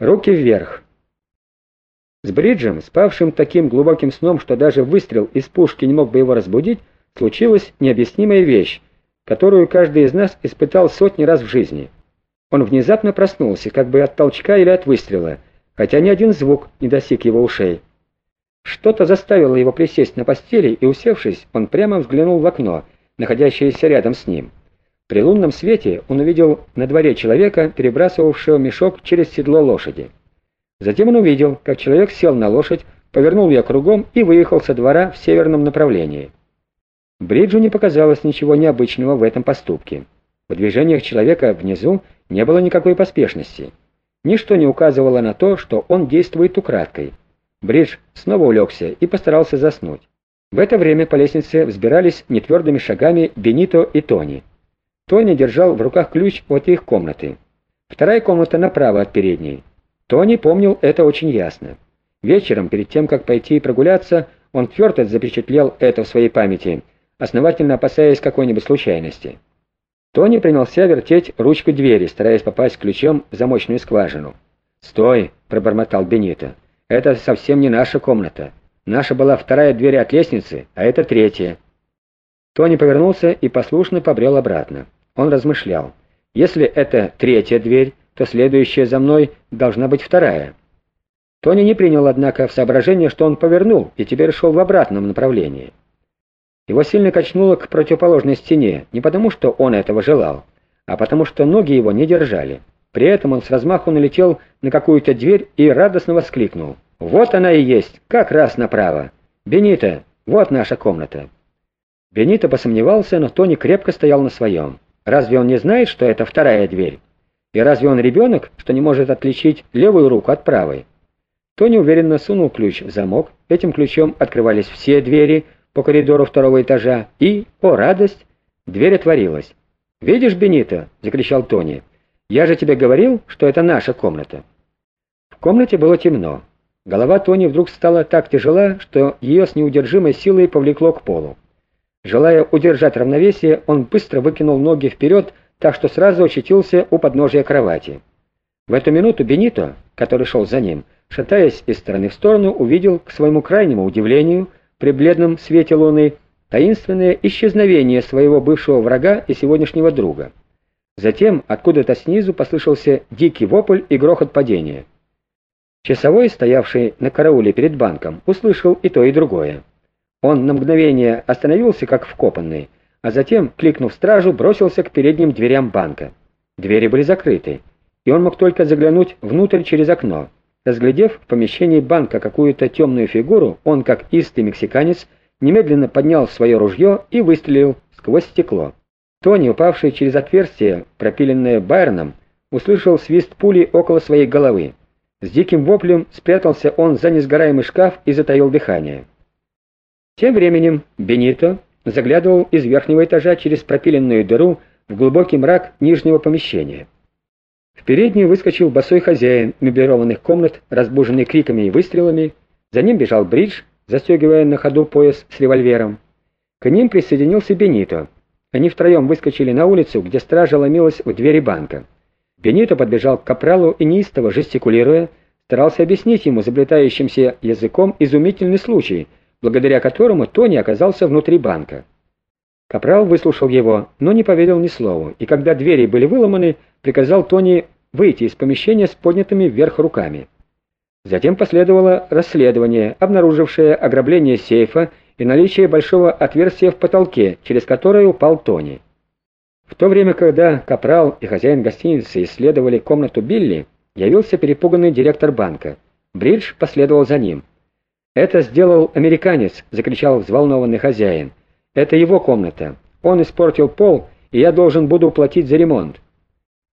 Руки вверх. С Бриджем, спавшим таким глубоким сном, что даже выстрел из пушки не мог бы его разбудить, случилась необъяснимая вещь, которую каждый из нас испытал сотни раз в жизни. Он внезапно проснулся, как бы от толчка или от выстрела, хотя ни один звук не достиг его ушей. Что-то заставило его присесть на постели, и, усевшись, он прямо взглянул в окно, находящееся рядом с ним. При лунном свете он увидел на дворе человека, перебрасывавшего мешок через седло лошади. Затем он увидел, как человек сел на лошадь, повернул ее кругом и выехал со двора в северном направлении. Бриджу не показалось ничего необычного в этом поступке. В движениях человека внизу не было никакой поспешности. Ничто не указывало на то, что он действует украдкой. Бридж снова улегся и постарался заснуть. В это время по лестнице взбирались нетвердыми шагами Бенито и Тони. Тони держал в руках ключ от их комнаты. Вторая комната направо от передней. Тони помнил это очень ясно. Вечером, перед тем, как пойти прогуляться, он твердо запечатлел это в своей памяти, основательно опасаясь какой-нибудь случайности. Тони принялся вертеть ручку двери, стараясь попасть ключом в замочную скважину. «Стой!» — пробормотал Бенито. «Это совсем не наша комната. Наша была вторая дверь от лестницы, а это третья». Тони повернулся и послушно побрел обратно. Он размышлял. Если это третья дверь, то следующая за мной должна быть вторая. Тони не принял, однако, в соображение, что он повернул и теперь шел в обратном направлении. Его сильно качнуло к противоположной стене, не потому что он этого желал, а потому что ноги его не держали. При этом он с размаху налетел на какую-то дверь и радостно воскликнул. «Вот она и есть, как раз направо! Бенита, вот наша комната!» Бенита посомневался, но Тони крепко стоял на своем. Разве он не знает, что это вторая дверь? И разве он ребенок, что не может отличить левую руку от правой? Тони уверенно сунул ключ в замок, этим ключом открывались все двери по коридору второго этажа, и, о радость, дверь отворилась. «Видишь, Бенито?» — закричал Тони. «Я же тебе говорил, что это наша комната». В комнате было темно. Голова Тони вдруг стала так тяжела, что ее с неудержимой силой повлекло к полу. Желая удержать равновесие, он быстро выкинул ноги вперед, так что сразу очутился у подножия кровати. В эту минуту Бенито, который шел за ним, шатаясь из стороны в сторону, увидел, к своему крайнему удивлению, при бледном свете луны, таинственное исчезновение своего бывшего врага и сегодняшнего друга. Затем откуда-то снизу послышался дикий вопль и грохот падения. Часовой, стоявший на карауле перед банком, услышал и то, и другое. Он на мгновение остановился, как вкопанный, а затем, кликнув стражу, бросился к передним дверям банка. Двери были закрыты, и он мог только заглянуть внутрь через окно. Разглядев в помещении банка какую-то темную фигуру, он, как истый мексиканец, немедленно поднял свое ружье и выстрелил сквозь стекло. Тони, упавший через отверстие, пропиленное Байроном, услышал свист пули около своей головы. С диким воплем спрятался он за несгораемый шкаф и затаил дыхание. Тем временем Бенито заглядывал из верхнего этажа через пропиленную дыру в глубокий мрак нижнего помещения. В переднюю выскочил босой хозяин меблированных комнат, разбуженный криками и выстрелами. За ним бежал Бридж, застегивая на ходу пояс с револьвером. К ним присоединился Бенито. Они втроем выскочили на улицу, где стража ломилась в двери банка. Бенито подбежал к капралу и неистово жестикулируя, старался объяснить ему заплетающимся языком изумительный случай — благодаря которому Тони оказался внутри банка. Капрал выслушал его, но не поверил ни слову, и когда двери были выломаны, приказал Тони выйти из помещения с поднятыми вверх руками. Затем последовало расследование, обнаружившее ограбление сейфа и наличие большого отверстия в потолке, через которое упал Тони. В то время, когда Капрал и хозяин гостиницы исследовали комнату Билли, явился перепуганный директор банка. Бридж последовал за ним. «Это сделал американец!» — закричал взволнованный хозяин. «Это его комната. Он испортил пол, и я должен буду платить за ремонт».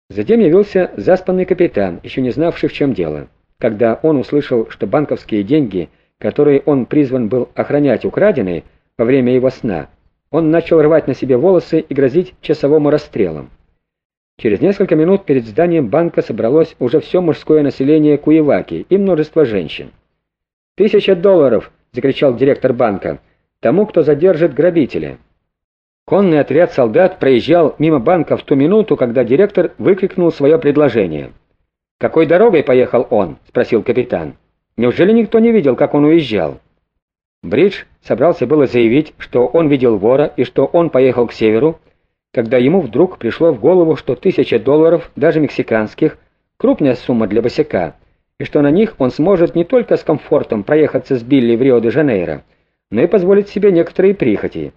Затем явился заспанный капитан, еще не знавший, в чем дело. Когда он услышал, что банковские деньги, которые он призван был охранять, украдены во время его сна, он начал рвать на себе волосы и грозить часовому расстрелом. Через несколько минут перед зданием банка собралось уже все мужское население Куеваки и множество женщин. «Тысяча долларов!» — закричал директор банка. «Тому, кто задержит грабителя». Конный отряд солдат проезжал мимо банка в ту минуту, когда директор выкрикнул свое предложение. «Какой дорогой поехал он?» — спросил капитан. «Неужели никто не видел, как он уезжал?» Бридж собрался было заявить, что он видел вора и что он поехал к северу, когда ему вдруг пришло в голову, что тысяча долларов, даже мексиканских, крупная сумма для босяка, и что на них он сможет не только с комфортом проехаться с Билли в Рио-де-Жанейро, но и позволить себе некоторые прихоти.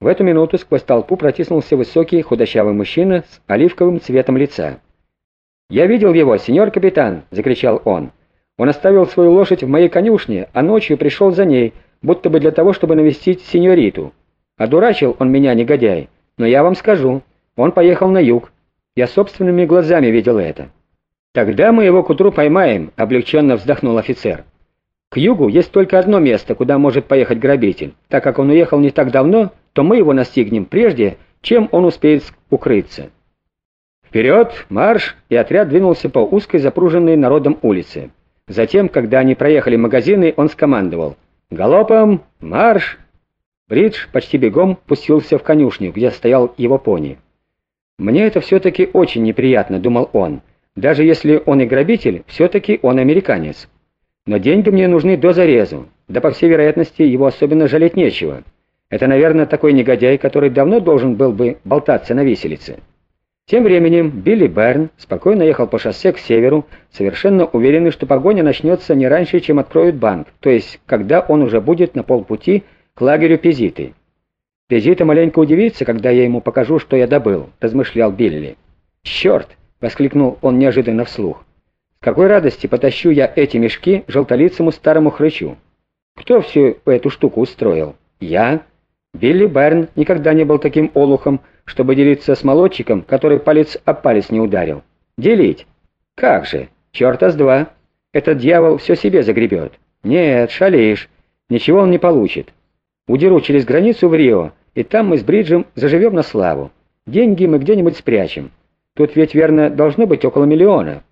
В эту минуту сквозь толпу протиснулся высокий худощавый мужчина с оливковым цветом лица. «Я видел его, сеньор капитан!» — закричал он. «Он оставил свою лошадь в моей конюшне, а ночью пришел за ней, будто бы для того, чтобы навестить сеньориту. Одурачил он меня, негодяй, но я вам скажу, он поехал на юг. Я собственными глазами видел это». «Тогда мы его к утру поймаем», — облегченно вздохнул офицер. «К югу есть только одно место, куда может поехать грабитель. Так как он уехал не так давно, то мы его настигнем прежде, чем он успеет укрыться». Вперед, марш, и отряд двинулся по узкой запруженной народом улице. Затем, когда они проехали магазины, он скомандовал «Галопом! Марш!» Бридж почти бегом пустился в конюшню, где стоял его пони. «Мне это все-таки очень неприятно», — думал он. «Даже если он и грабитель, все-таки он американец. Но деньги мне нужны до зарезу, да по всей вероятности его особенно жалеть нечего. Это, наверное, такой негодяй, который давно должен был бы болтаться на виселице». Тем временем Билли Берн спокойно ехал по шоссе к северу, совершенно уверенный, что погоня начнется не раньше, чем откроют банк, то есть когда он уже будет на полпути к лагерю Пезиты. «Пезита маленько удивится, когда я ему покажу, что я добыл», — размышлял Билли. «Черт!» — воскликнул он неожиданно вслух. «С какой радости потащу я эти мешки желтолицому старому хрычу? Кто всю эту штуку устроил? Я?» Билли Берн никогда не был таким олухом, чтобы делиться с молодчиком, который палец о палец не ударил. Делить? Как же? Черта с два. Этот дьявол все себе загребет. Нет, шалишь. Ничего он не получит. Удеру через границу в Рио, и там мы с Бриджем заживем на славу. Деньги мы где-нибудь спрячем. Тут ведь, верно, должно быть около миллиона.